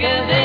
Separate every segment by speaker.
Speaker 1: que de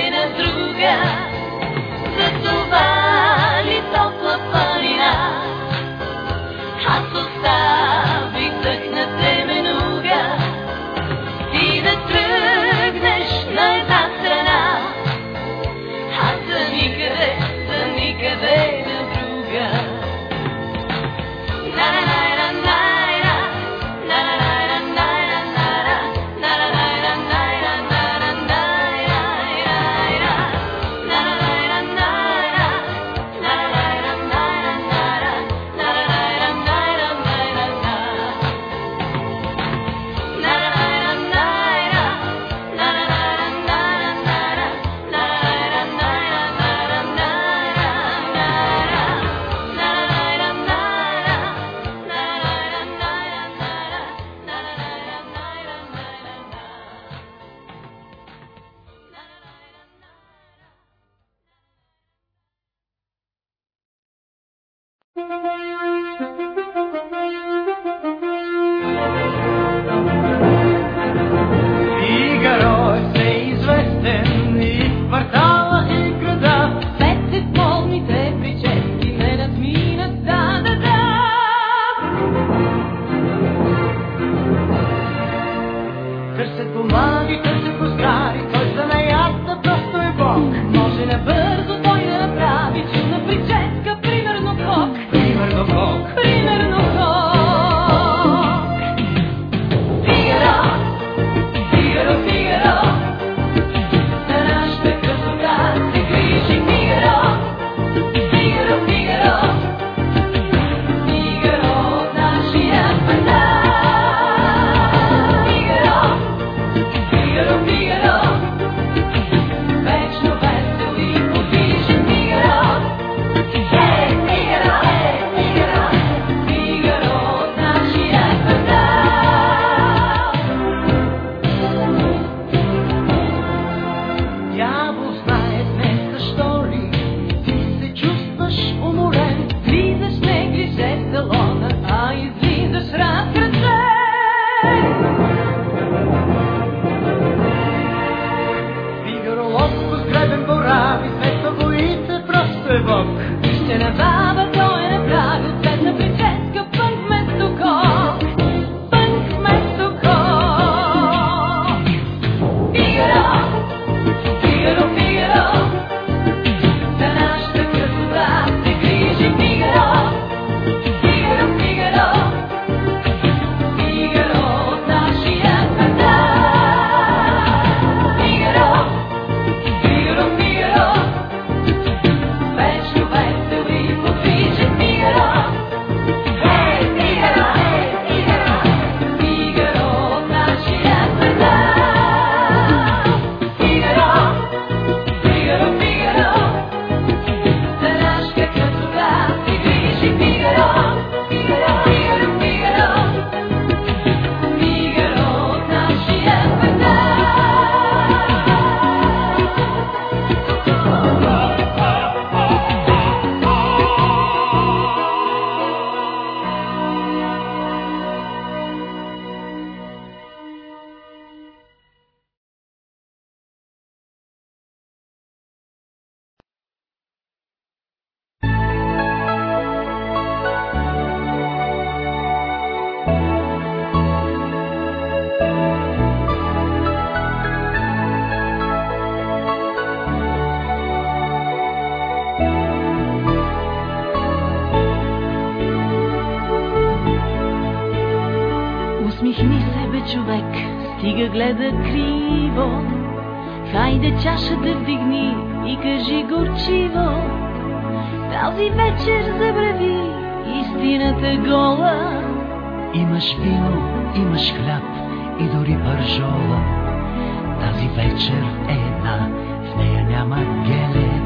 Speaker 1: Тази вечер
Speaker 2: е една, в нея няма геле.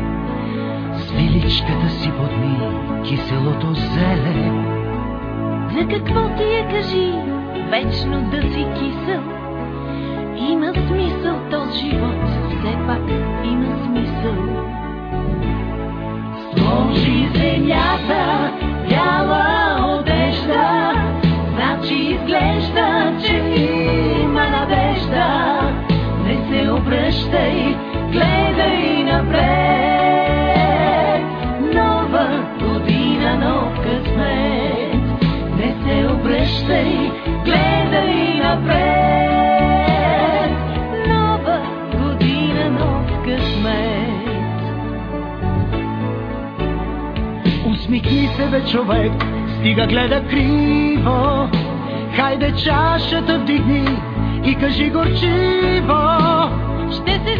Speaker 2: Свиличката си подми киселото зеле.
Speaker 1: За какво ти я кажи, вечно да си кисел? Има смисъл този живот, все пак има смисъл. Сложи земята бяла обръщай, гледай напред. Нова година, нов късмет. Не се обръщай, гледай напред. Нова година, нов късмет.
Speaker 2: Усмихни се, бе, човек, стига гледа криво. Хайде чашата вдигни и кажи горчиво.
Speaker 1: Ще се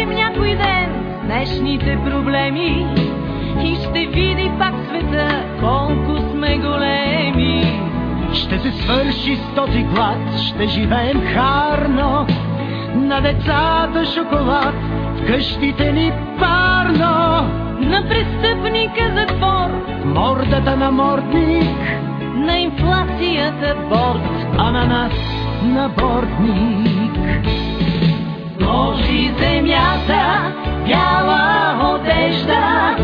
Speaker 1: справим някой ден днешните проблеми и ще види пак света колко сме големи.
Speaker 2: Ще се свърши с този глад, ще живеем харно. На децата шоколад, в къщите ни парно.
Speaker 1: На престъпника затвор,
Speaker 2: Мордата на мордник,
Speaker 1: на инфлацията борт.
Speaker 2: а на нас на бортник.
Speaker 1: Сложи земята бяла одежда,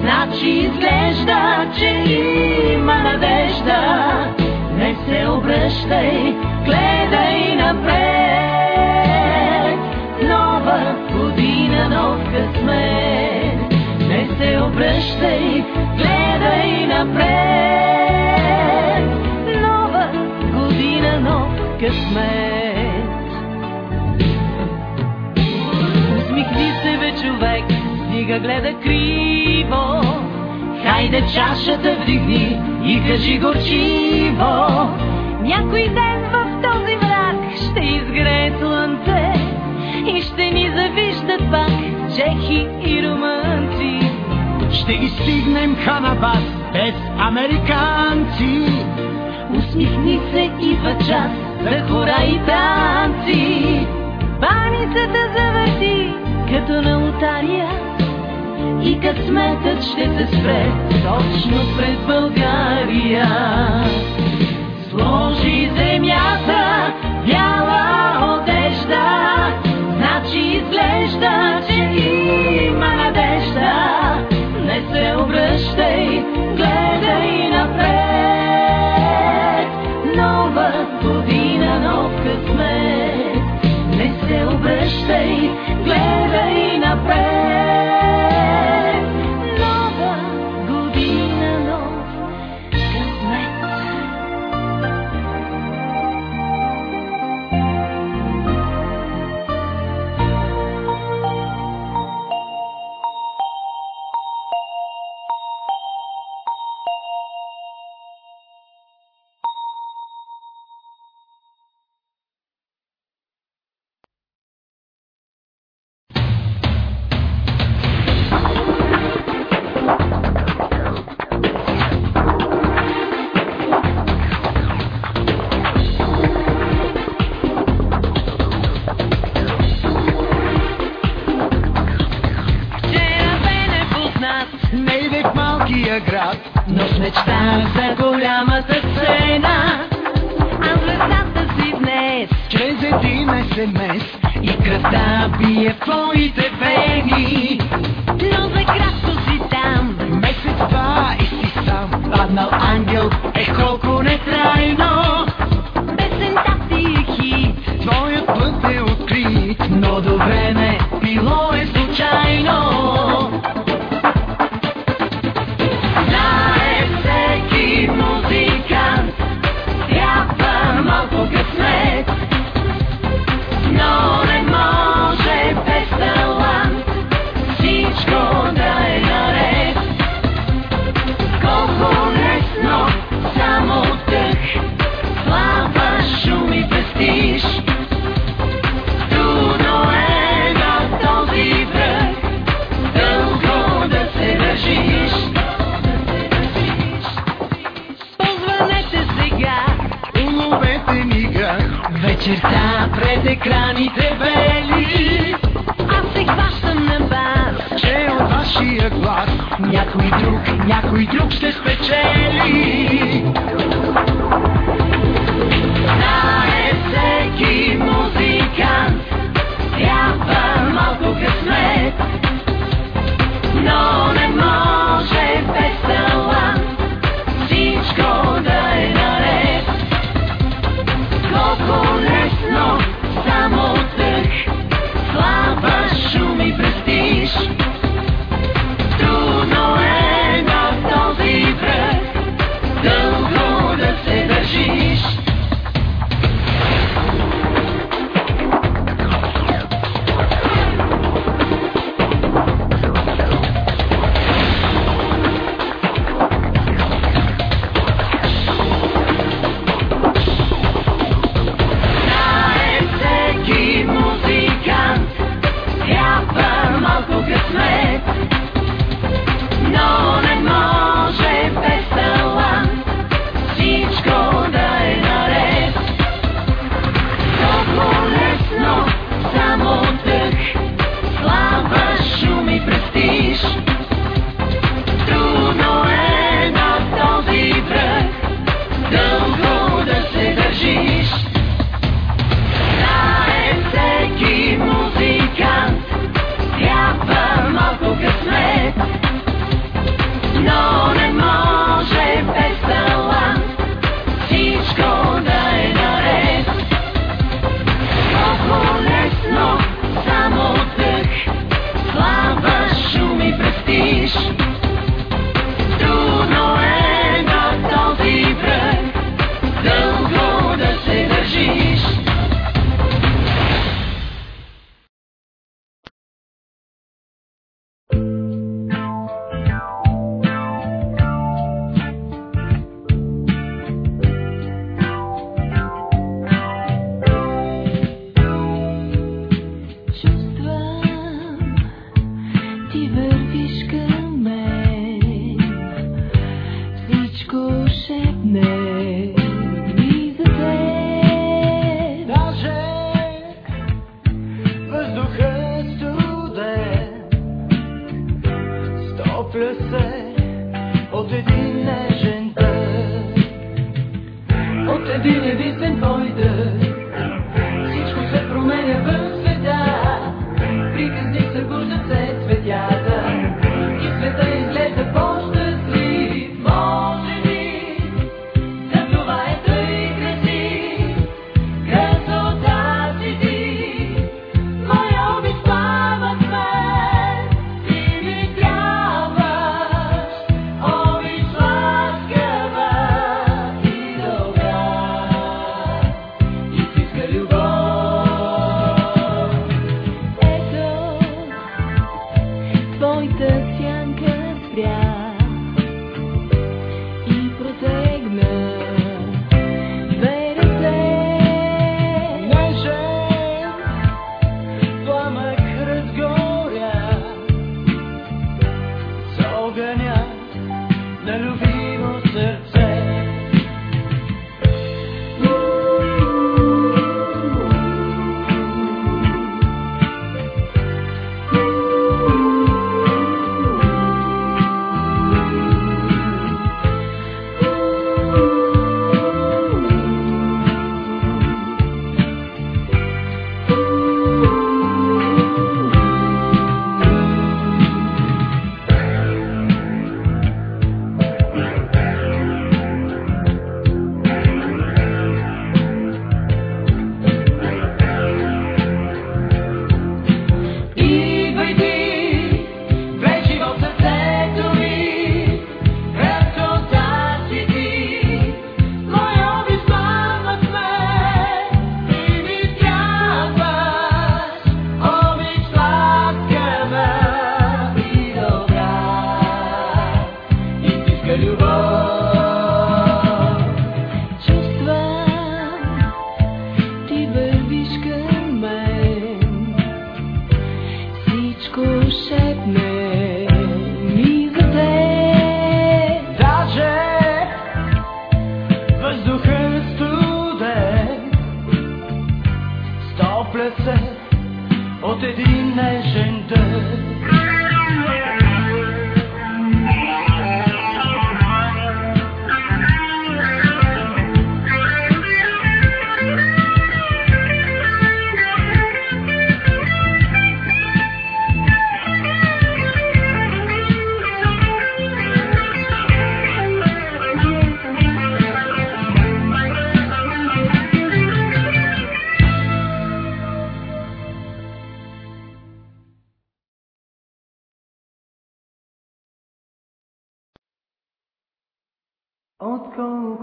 Speaker 1: значи изглежда, че има надежда. Не се обръщай, гледай напред. Нова година, нов късмет. Не се обръщай, гледай напред. Нова година, нов късмет. Усмихни се, бе, човек, стига гледа криво. Хайде чашата вдигни и кажи горчиво. Някой ден в този мрак ще изгрее слънце и ще ни завиждат пак чехи и румънци.
Speaker 2: Ще ги стигнем Ханабас без американци.
Speaker 1: Усмихни се идва час за хора и танци. Баницата завърти като на лотария и късметът ще се спре точно пред България. Сложи земята бяла одежда, значи изглежда, че има надежда. Не се обръщай, гледай напред. Нова година, нов късмет. Не се обръщай, гледай напред.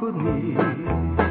Speaker 1: Колко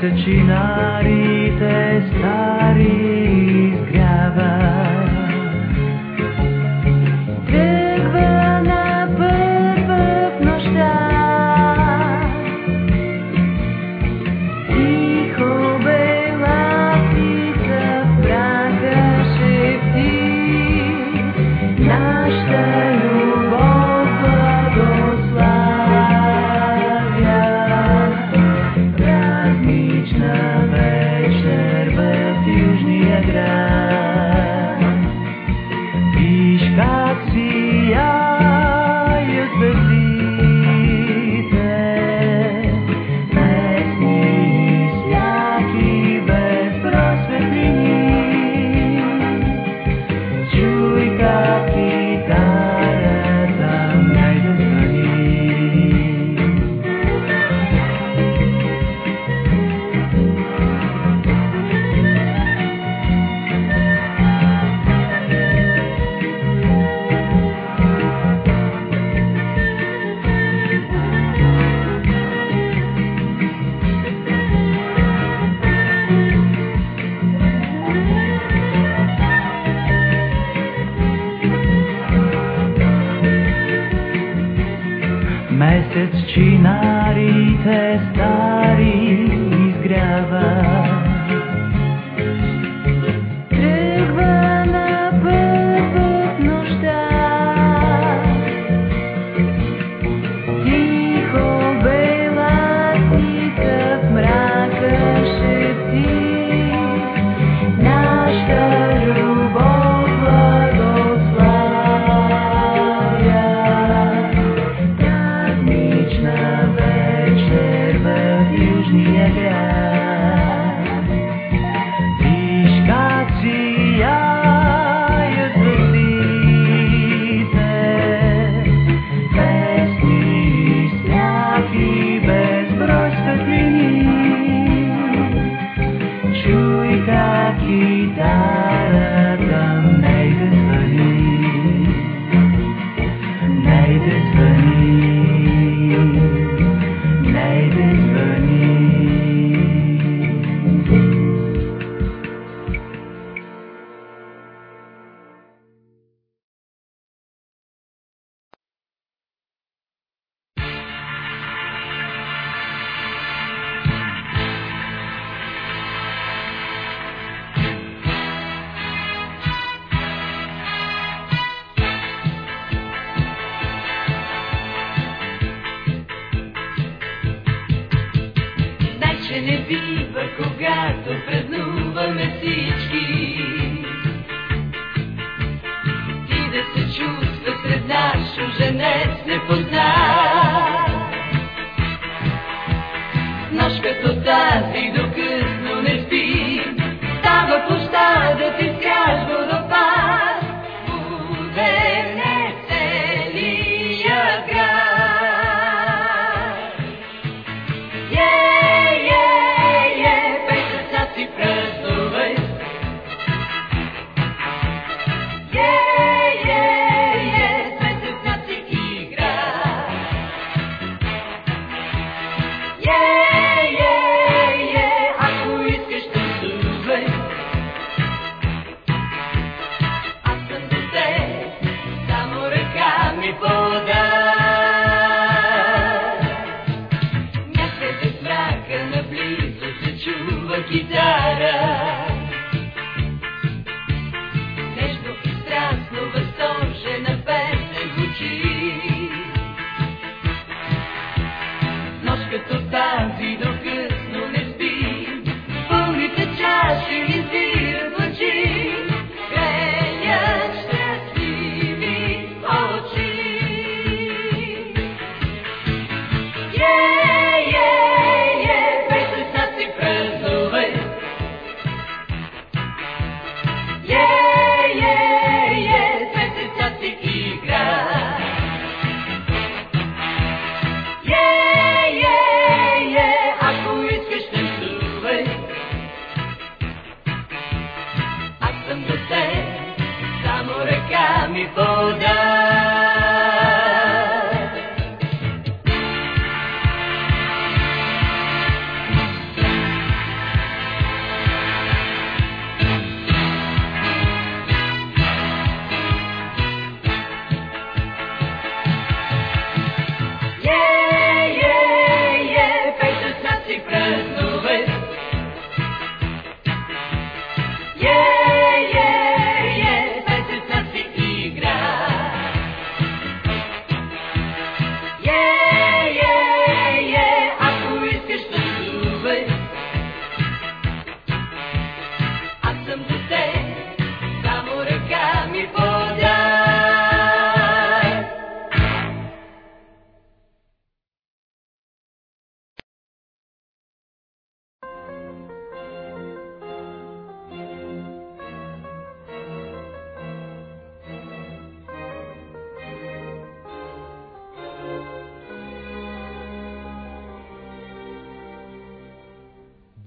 Speaker 2: месечинарите стари изгряват.
Speaker 1: че не бива, когато празнуваме всички. Ти да се чувства сред наш женец непознат. Нощ като тази до късно не спи, става площада
Speaker 2: ти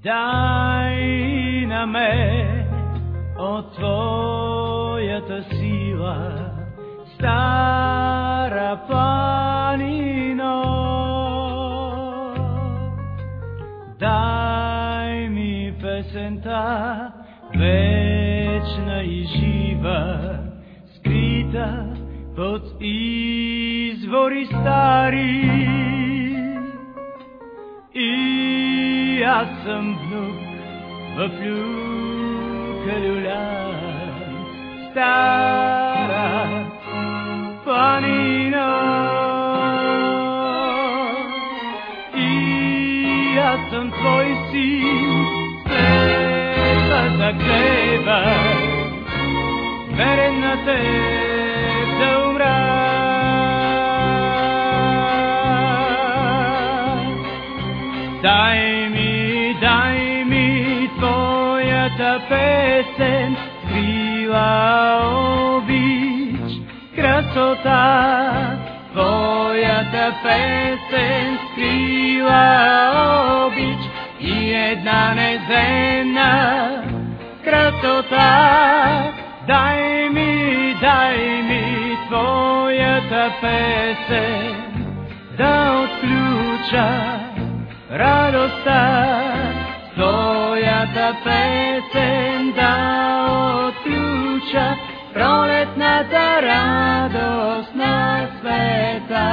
Speaker 1: Дай на мен от Твоята сила, стара планино. Дай ми песента, вечна и жива, скрита под извори стари. Аз съм внук в люка люлян, стара планина. И аз съм твой син, светлата клева, верен на теб красота. Твоята песен, крила обич и една неземна красота. Дай ми, дай ми твоята песен, да отключа радостта, твоята песен да отключа пролетната радост на света.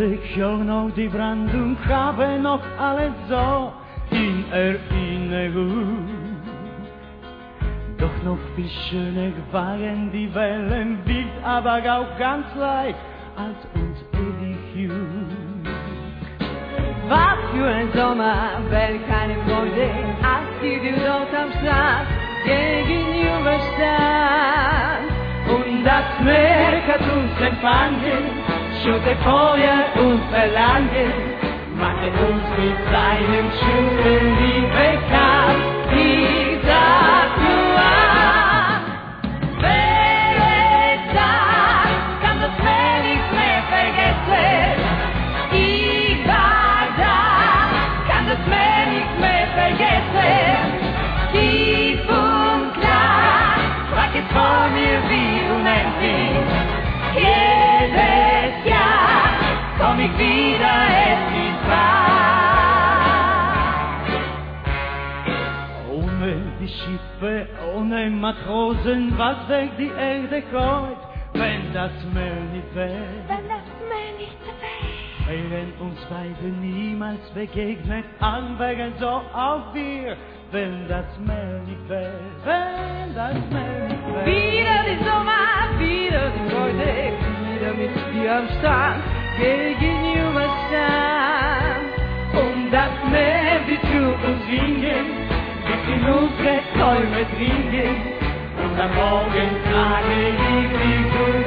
Speaker 2: Noch die Brandung haben noch alles so in Erinnerung. Doch noch viel schöner waren die Wellen, wild, aber auch ganz leicht, als uns ewig jung.
Speaker 1: Was für ein Sommer, welch eine Freude, als die du dort am Strand gegenüberstand. Und das Meer hat uns empfangen, شده پایت اون بلنده من اون تو سعیم چون بندی بکرد wieder, es ist wahr.
Speaker 2: Ohne die Schiffe, ohne Matrosen, was wäre die Erde heut, wenn das Meer nicht wäre?
Speaker 3: Wenn das Meer nicht wäre.
Speaker 2: Wären uns beide niemals begegnet, an wären so auch wir, wenn das Meer nicht wäre, wenn das Meer nicht wäre.
Speaker 1: Wieder die Sommer, wieder die Freude, wieder mit dir am Strand, gegenüberstand. Und das Meer wird zu uns singen, bis in dringen. Und am Morgen trage ich dich durch